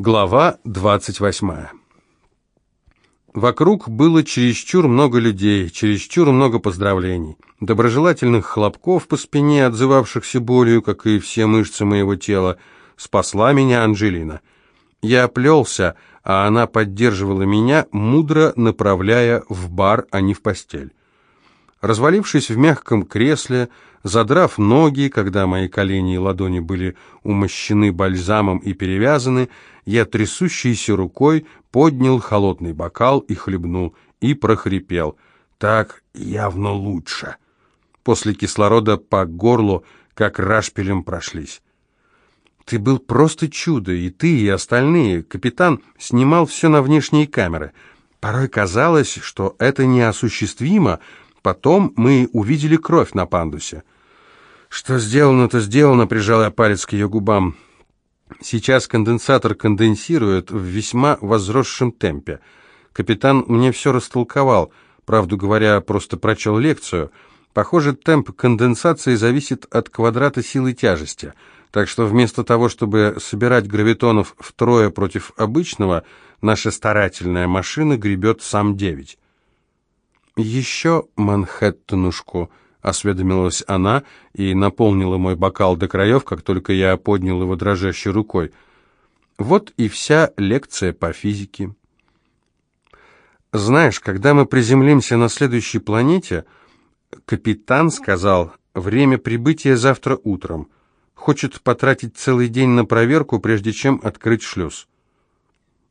Глава 28. Вокруг было чересчур много людей, чересчур много поздравлений, доброжелательных хлопков по спине, отзывавшихся болью, как и все мышцы моего тела. Спасла меня Анжелина. Я плелся, а она поддерживала меня, мудро направляя в бар, а не в постель. Развалившись в мягком кресле, задрав ноги, когда мои колени и ладони были умощены бальзамом и перевязаны, я трясущейся рукой поднял холодный бокал и хлебнул, и прохрипел. Так явно лучше. После кислорода по горлу, как рашпилем прошлись. Ты был просто чудо, и ты, и остальные. Капитан снимал все на внешние камеры. Порой казалось, что это неосуществимо, Потом мы увидели кровь на пандусе. «Что сделано, то сделано», — прижал я палец к ее губам. Сейчас конденсатор конденсирует в весьма возросшем темпе. Капитан мне все растолковал, правду говоря, просто прочел лекцию. Похоже, темп конденсации зависит от квадрата силы тяжести, так что вместо того, чтобы собирать гравитонов втрое против обычного, наша старательная машина гребет сам девять. «Еще Манхэттенушку», — осведомилась она и наполнила мой бокал до краев, как только я поднял его дрожащей рукой. Вот и вся лекция по физике. Знаешь, когда мы приземлимся на следующей планете, капитан сказал, время прибытия завтра утром. Хочет потратить целый день на проверку, прежде чем открыть шлюз.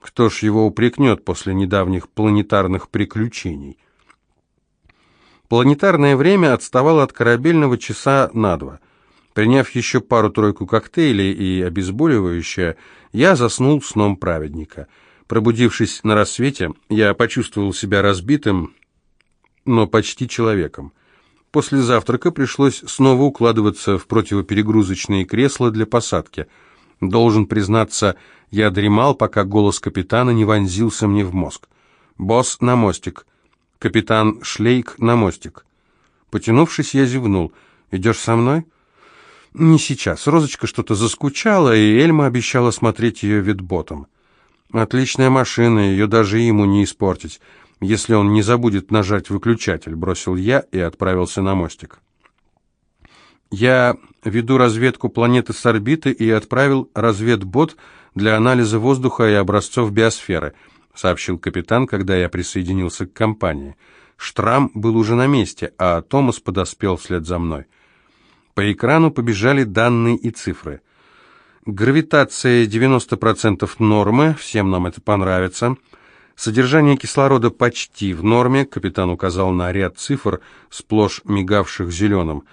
Кто ж его упрекнет после недавних планетарных приключений? Планетарное время отставало от корабельного часа на два. Приняв еще пару-тройку коктейлей и обезболивающее, я заснул сном праведника. Пробудившись на рассвете, я почувствовал себя разбитым, но почти человеком. После завтрака пришлось снова укладываться в противоперегрузочные кресла для посадки. Должен признаться, я дремал, пока голос капитана не вонзился мне в мозг. «Босс на мостик». Капитан Шлейк на мостик. Потянувшись, я зевнул. «Идешь со мной?» «Не сейчас. Розочка что-то заскучала, и Эльма обещала смотреть ее видботом. Отличная машина, ее даже ему не испортить, если он не забудет нажать выключатель», — бросил я и отправился на мостик. Я веду разведку планеты с орбиты и отправил разведбот для анализа воздуха и образцов биосферы — сообщил капитан, когда я присоединился к компании. Штрам был уже на месте, а Томас подоспел вслед за мной. По экрану побежали данные и цифры. Гравитация 90% нормы, всем нам это понравится. Содержание кислорода почти в норме, капитан указал на ряд цифр, сплошь мигавших зеленым.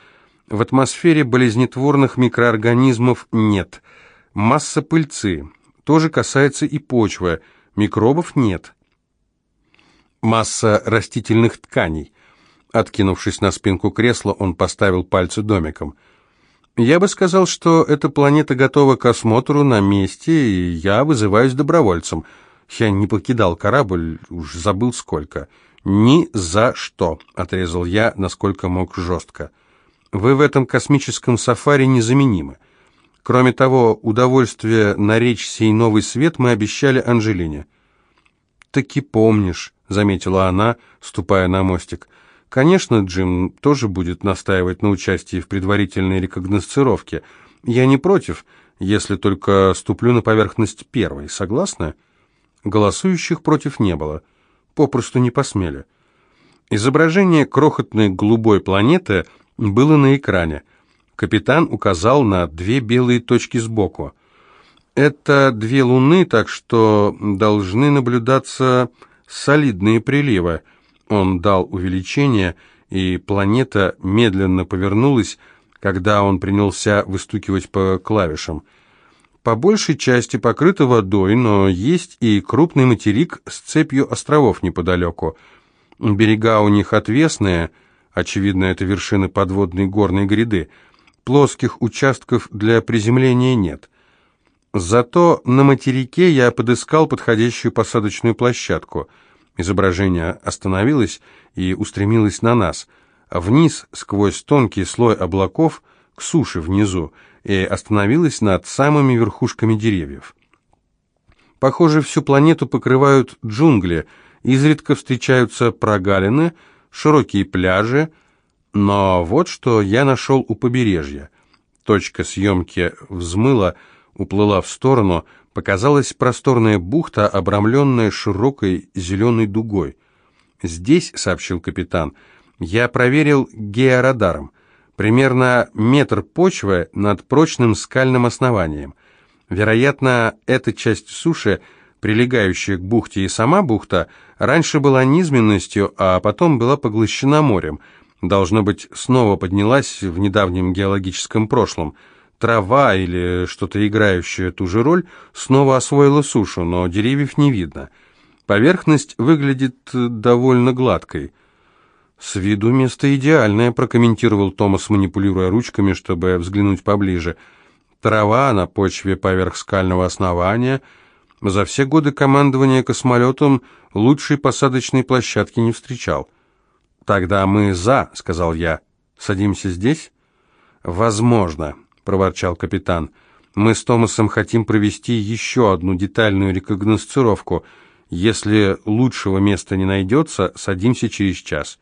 В атмосфере болезнетворных микроорганизмов нет. Масса пыльцы. Тоже касается и почвы – Микробов нет. Масса растительных тканей. Откинувшись на спинку кресла, он поставил пальцы домиком. Я бы сказал, что эта планета готова к осмотру на месте, и я вызываюсь добровольцем. Я не покидал корабль, уж забыл сколько. «Ни за что», — отрезал я, насколько мог жестко. «Вы в этом космическом сафари незаменимы. Кроме того, удовольствие наречь сей новый свет мы обещали Анжелине. «Таки помнишь», — заметила она, ступая на мостик. «Конечно, Джим тоже будет настаивать на участии в предварительной рекогносцировке. Я не против, если только ступлю на поверхность первой. Согласна?» Голосующих против не было. Попросту не посмели. Изображение крохотной голубой планеты было на экране. Капитан указал на две белые точки сбоку. Это две луны, так что должны наблюдаться солидные приливы. Он дал увеличение, и планета медленно повернулась, когда он принялся выстукивать по клавишам. По большей части покрыта водой, но есть и крупный материк с цепью островов неподалеку. Берега у них отвесные, очевидно, это вершины подводной горной гряды, Плоских участков для приземления нет. Зато на материке я подыскал подходящую посадочную площадку. Изображение остановилось и устремилось на нас, вниз сквозь тонкий слой облаков к суше внизу, и остановилось над самыми верхушками деревьев. Похоже, всю планету покрывают джунгли, изредка встречаются прогалины, широкие пляжи, но вот что я нашел у побережья. Точка съемки взмыла, уплыла в сторону, показалась просторная бухта, обрамленная широкой зеленой дугой. «Здесь», — сообщил капитан, — «я проверил георадаром. Примерно метр почвы над прочным скальным основанием. Вероятно, эта часть суши, прилегающая к бухте и сама бухта, раньше была низменностью, а потом была поглощена морем. Должно быть, снова поднялась в недавнем геологическом прошлом. Трава или что-то играющее ту же роль снова освоила сушу, но деревьев не видно». Поверхность выглядит э, довольно гладкой. «С виду место идеальное», — прокомментировал Томас, манипулируя ручками, чтобы взглянуть поближе. «Трава на почве поверх скального основания. За все годы командования космолетом лучшей посадочной площадки не встречал». «Тогда мы за», — сказал я. «Садимся здесь?» «Возможно», — проворчал капитан. «Мы с Томасом хотим провести еще одну детальную рекогносцировку — если лучшего места не найдется, садимся через час.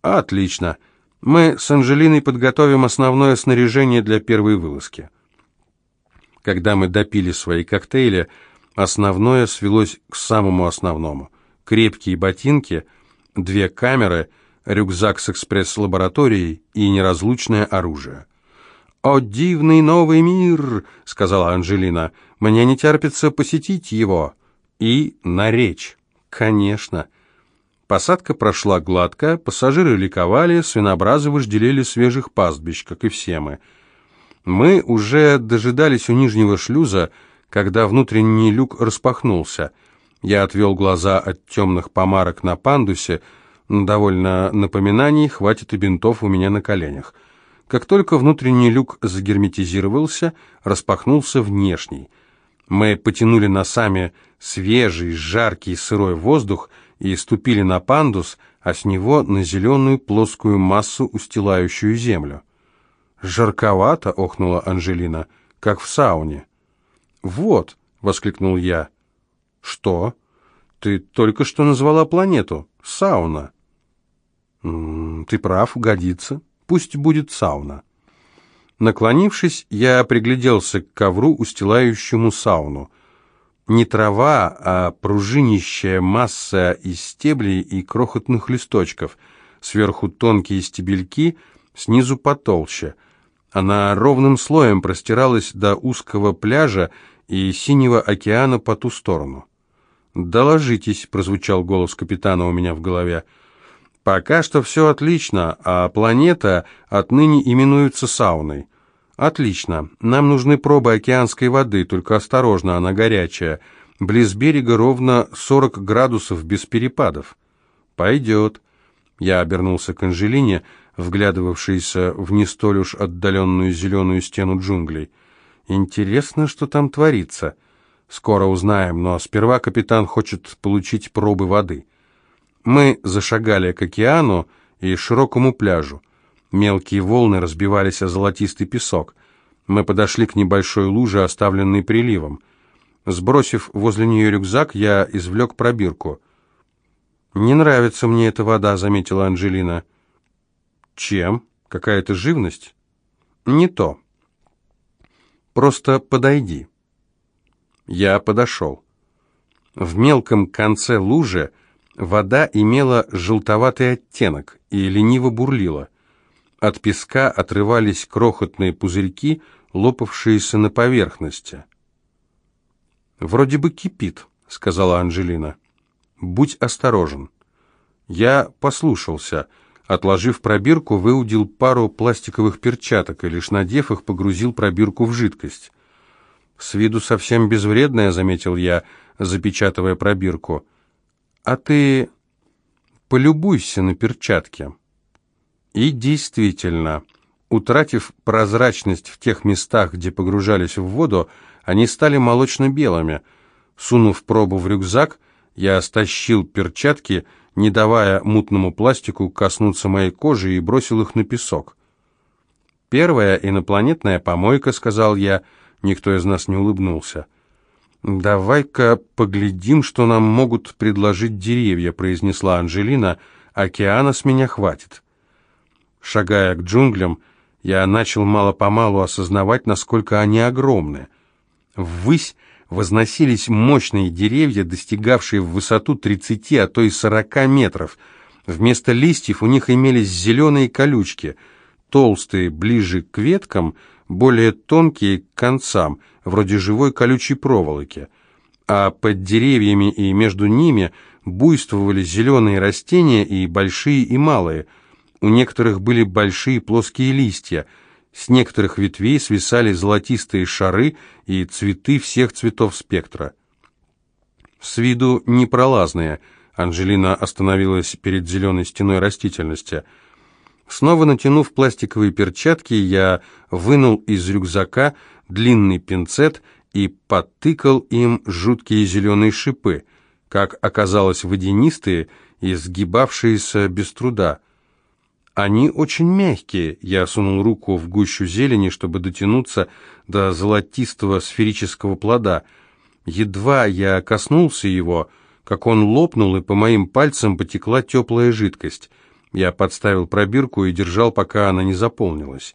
Отлично. Мы с Анжелиной подготовим основное снаряжение для первой вылазки. Когда мы допили свои коктейли, основное свелось к самому основному. Крепкие ботинки, две камеры, рюкзак с экспресс-лабораторией и неразлучное оружие. «О, дивный новый мир!» — сказала Анжелина. «Мне не терпится посетить его» и на речь. Конечно. Посадка прошла гладко, пассажиры ликовали, свинобразы вожделели свежих пастбищ, как и все мы. Мы уже дожидались у нижнего шлюза, когда внутренний люк распахнулся. Я отвел глаза от темных помарок на пандусе, но довольно напоминаний, хватит и бинтов у меня на коленях. Как только внутренний люк загерметизировался, распахнулся внешний. Мы потянули носами свежий, жаркий, сырой воздух и ступили на пандус, а с него на зеленую плоскую массу, устилающую землю. «Жарковато!» — охнула Анжелина, — «как в сауне». «Вот!» — воскликнул я. «Что? Ты только что назвала планету. Сауна». «М -м, «Ты прав, годится. Пусть будет сауна». Наклонившись, я пригляделся к ковру, устилающему сауну не трава, а пружинищая масса из стеблей и крохотных листочков, сверху тонкие стебельки, снизу потолще. Она ровным слоем простиралась до узкого пляжа и синего океана по ту сторону. «Доложитесь», — прозвучал голос капитана у меня в голове. «Пока что все отлично, а планета отныне именуется сауной. «Отлично. Нам нужны пробы океанской воды, только осторожно, она горячая. Близ берега ровно 40 градусов без перепадов». «Пойдет». Я обернулся к Анжелине, вглядывавшейся в не столь уж отдаленную зеленую стену джунглей. «Интересно, что там творится. Скоро узнаем, но сперва капитан хочет получить пробы воды». Мы зашагали к океану и широкому пляжу. Мелкие волны разбивались о золотистый песок. Мы подошли к небольшой луже, оставленной приливом. Сбросив возле нее рюкзак, я извлек пробирку. «Не нравится мне эта вода», — заметила Анжелина. «Чем? Какая-то живность?» «Не то. Просто подойди». Я подошел. В мелком конце лужи вода имела желтоватый оттенок и лениво бурлила. От песка отрывались крохотные пузырьки, лопавшиеся на поверхности. «Вроде бы кипит», — сказала Анжелина. «Будь осторожен». Я послушался. Отложив пробирку, выудил пару пластиковых перчаток и, лишь надев их, погрузил пробирку в жидкость. «С виду совсем безвредная», — заметил я, запечатывая пробирку. «А ты полюбуйся на перчатки». И действительно, утратив прозрачность в тех местах, где погружались в воду, они стали молочно-белыми. Сунув пробу в рюкзак, я стащил перчатки, не давая мутному пластику коснуться моей кожи, и бросил их на песок. «Первая инопланетная помойка», — сказал я, никто из нас не улыбнулся. «Давай-ка поглядим, что нам могут предложить деревья», — произнесла Анжелина. «Океана с меня хватит». Шагая к джунглям, я начал мало-помалу осознавать, насколько они огромны. Ввысь возносились мощные деревья, достигавшие в высоту 30, а то и 40 метров. Вместо листьев у них имелись зеленые колючки, толстые ближе к веткам, более тонкие к концам, вроде живой колючей проволоки. А под деревьями и между ними буйствовали зеленые растения и большие, и малые. У некоторых были большие плоские листья, с некоторых ветвей свисали золотистые шары и цветы всех цветов спектра. С виду непролазные. Анжелина остановилась перед зеленой стеной растительности – Снова натянув пластиковые перчатки, я вынул из рюкзака длинный пинцет и потыкал им жуткие зеленые шипы, как оказалось водянистые и сгибавшиеся без труда. Они очень мягкие. Я сунул руку в гущу зелени, чтобы дотянуться до золотистого сферического плода. Едва я коснулся его, как он лопнул, и по моим пальцам потекла теплая жидкость. Я подставил пробирку и держал, пока она не заполнилась.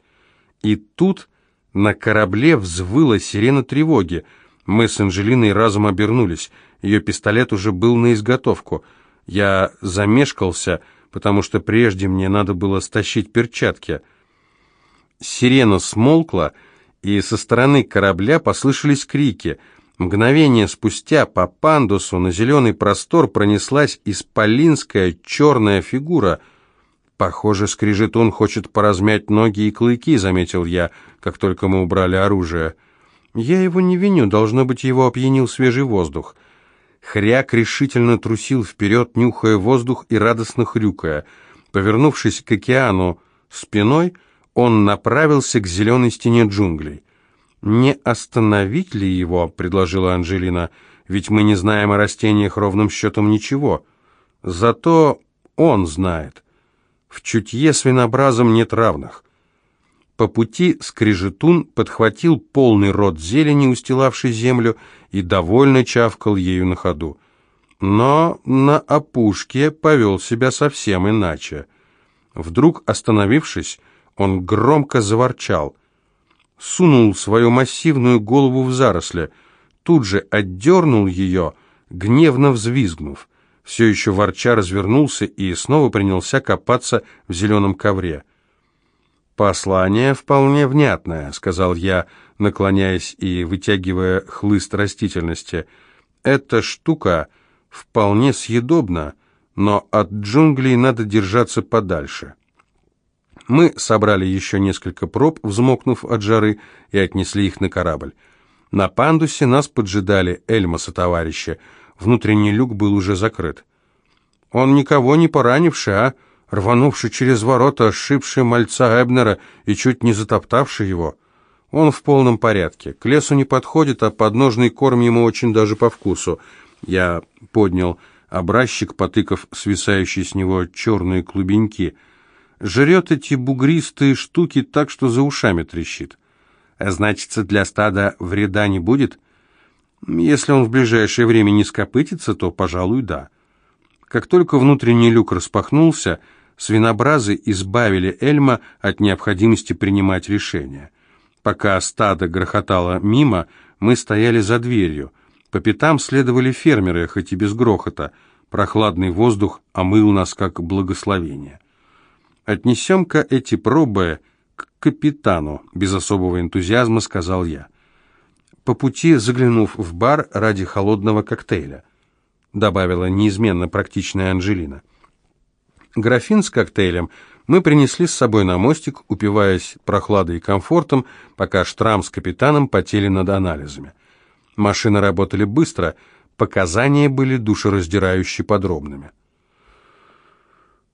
И тут на корабле взвыла сирена тревоги. Мы с Анжелиной разом обернулись. Ее пистолет уже был на изготовку. Я замешкался, потому что прежде мне надо было стащить перчатки. Сирена смолкла, и со стороны корабля послышались крики. Мгновение спустя по пандусу на зеленый простор пронеслась исполинская черная фигура — «Похоже, скрижетун хочет поразмять ноги и клыки», — заметил я, как только мы убрали оружие. «Я его не виню, должно быть, его опьянил свежий воздух». Хряк решительно трусил вперед, нюхая воздух и радостно хрюкая. Повернувшись к океану спиной, он направился к зеленой стене джунглей. «Не остановить ли его?» — предложила Анжелина. «Ведь мы не знаем о растениях ровным счетом ничего. Зато он знает». В чутье свинобразом нет равных. По пути скрижетун подхватил полный рот зелени, устилавший землю, и довольно чавкал ею на ходу. Но на опушке повел себя совсем иначе. Вдруг, остановившись, он громко заворчал. Сунул свою массивную голову в заросли, тут же отдернул ее, гневно взвизгнув все еще ворча развернулся и снова принялся копаться в зеленом ковре. «Послание вполне внятное», — сказал я, наклоняясь и вытягивая хлыст растительности. «Эта штука вполне съедобна, но от джунглей надо держаться подальше». Мы собрали еще несколько проб, взмокнув от жары, и отнесли их на корабль. На пандусе нас поджидали Эльмаса товарища, внутренний люк был уже закрыт. Он никого не поранивший, а рванувший через ворота, сшибший мальца Эбнера и чуть не затоптавший его. Он в полном порядке. К лесу не подходит, а подножный корм ему очень даже по вкусу. Я поднял образчик, потыкав свисающие с него черные клубеньки. Жрет эти бугристые штуки так, что за ушами трещит. Значится, для стада вреда не будет? Если он в ближайшее время не скопытится, то, пожалуй, да. Как только внутренний люк распахнулся, свинобразы избавили Эльма от необходимости принимать решения. Пока стадо грохотало мимо, мы стояли за дверью. По пятам следовали фермеры, хоть и без грохота. Прохладный воздух омыл нас как благословение. «Отнесем-ка эти пробы к капитану», — без особого энтузиазма сказал я по пути заглянув в бар ради холодного коктейля, добавила неизменно практичная Анжелина. Графин с коктейлем мы принесли с собой на мостик, упиваясь прохладой и комфортом, пока Штрам с капитаном потели над анализами. Машины работали быстро, показания были душераздирающе подробными.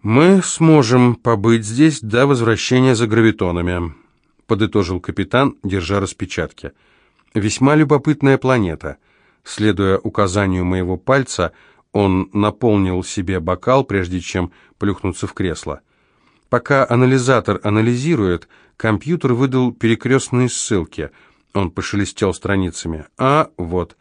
«Мы сможем побыть здесь до возвращения за гравитонами», — подытожил капитан, держа распечатки. Весьма любопытная планета. Следуя указанию моего пальца, он наполнил себе бокал, прежде чем плюхнуться в кресло. Пока анализатор анализирует, компьютер выдал перекрестные ссылки. Он пошелестел страницами. А, вот.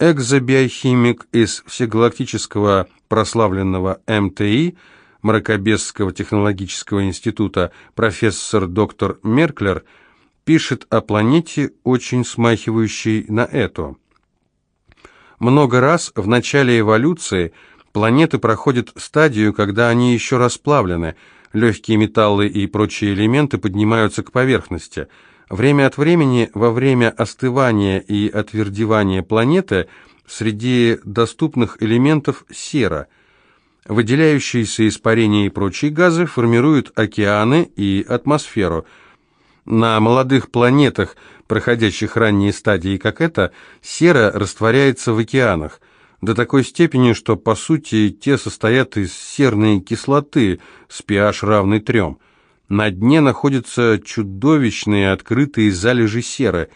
экзобиохимик из всегалактического прославленного МТИ, Мракобесского технологического института, профессор доктор Мерклер, пишет о планете, очень смахивающей на эту. Много раз в начале эволюции планеты проходят стадию, когда они еще расплавлены, легкие металлы и прочие элементы поднимаются к поверхности – Время от времени, во время остывания и отвердевания планеты, среди доступных элементов сера. Выделяющиеся испарения и прочие газы формируют океаны и атмосферу. На молодых планетах, проходящих ранние стадии, как эта, сера растворяется в океанах до такой степени, что, по сути, те состоят из серной кислоты с pH равный трем. На дне находятся чудовищные открытые залежи серы,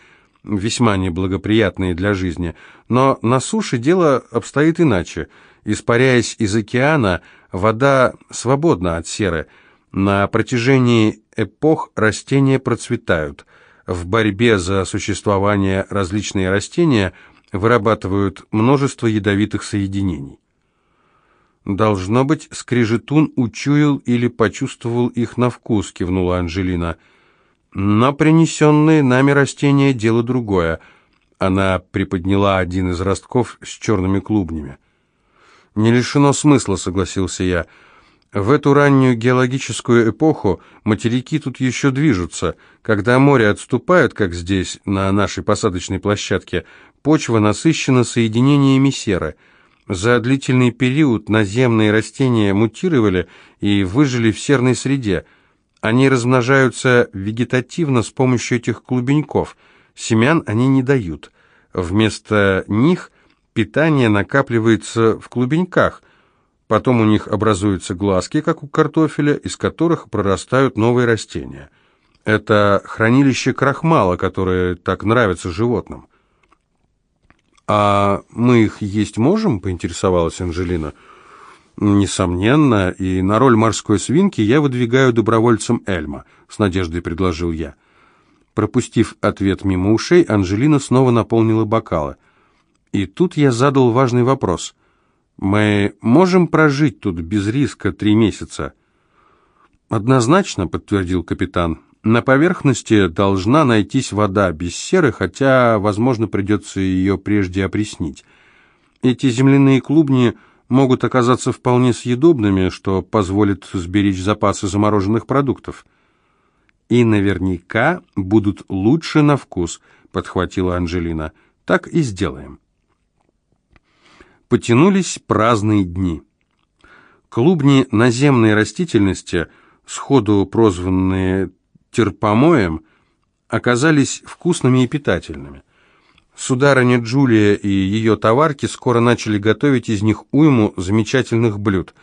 весьма неблагоприятные для жизни. Но на суше дело обстоит иначе. Испаряясь из океана, вода свободна от серы. На протяжении эпох растения процветают. В борьбе за существование различные растения вырабатывают множество ядовитых соединений. «Должно быть, скрежетун учуял или почувствовал их на вкус», — кивнула Анжелина. «Но принесенные нами растения — дело другое». Она приподняла один из ростков с черными клубнями. «Не лишено смысла», — согласился я. «В эту раннюю геологическую эпоху материки тут еще движутся. Когда море отступает, как здесь, на нашей посадочной площадке, почва насыщена соединениями серы». За длительный период наземные растения мутировали и выжили в серной среде. Они размножаются вегетативно с помощью этих клубеньков. Семян они не дают. Вместо них питание накапливается в клубеньках. Потом у них образуются глазки, как у картофеля, из которых прорастают новые растения. Это хранилище крахмала, которое так нравится животным. «А мы их есть можем?» — поинтересовалась Анжелина. «Несомненно, и на роль морской свинки я выдвигаю добровольцем Эльма», — с надеждой предложил я. Пропустив ответ мимо ушей, Анжелина снова наполнила бокалы. И тут я задал важный вопрос. «Мы можем прожить тут без риска три месяца?» «Однозначно», — подтвердил капитан. На поверхности должна найтись вода без серы, хотя, возможно, придется ее прежде опреснить. Эти земляные клубни могут оказаться вполне съедобными, что позволит сберечь запасы замороженных продуктов. «И наверняка будут лучше на вкус», — подхватила Анжелина. «Так и сделаем». Потянулись праздные дни. Клубни наземной растительности, сходу прозванные терпомоем оказались вкусными и питательными. Сударыня Джулия и ее товарки скоро начали готовить из них уйму замечательных блюд.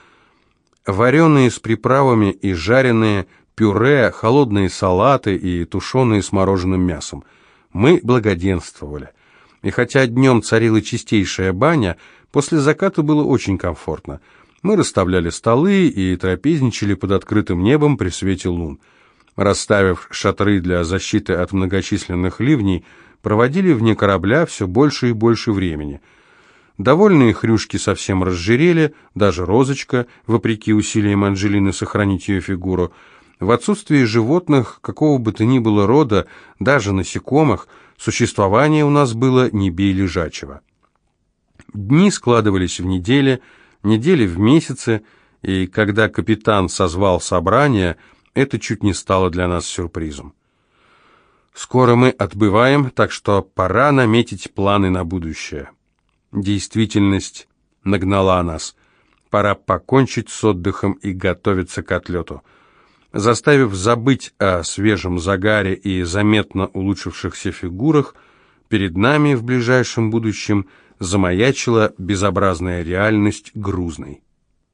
Вареные с приправами и жареные, пюре, холодные салаты и тушеные с мороженым мясом. Мы благоденствовали. И хотя днем царила чистейшая баня, после заката было очень комфортно. Мы расставляли столы и трапезничали под открытым небом при свете лун расставив шатры для защиты от многочисленных ливней, проводили вне корабля все больше и больше времени. Довольные хрюшки совсем разжирели, даже розочка, вопреки усилиям Анжелины сохранить ее фигуру. В отсутствии животных, какого бы то ни было рода, даже насекомых, существование у нас было не бей лежачего. Дни складывались в недели, недели в месяцы, и когда капитан созвал собрание – это чуть не стало для нас сюрпризом. Скоро мы отбываем, так что пора наметить планы на будущее. Действительность нагнала нас. Пора покончить с отдыхом и готовиться к отлету. Заставив забыть о свежем загаре и заметно улучшившихся фигурах, перед нами в ближайшем будущем замаячила безобразная реальность грузной.